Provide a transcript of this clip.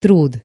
trud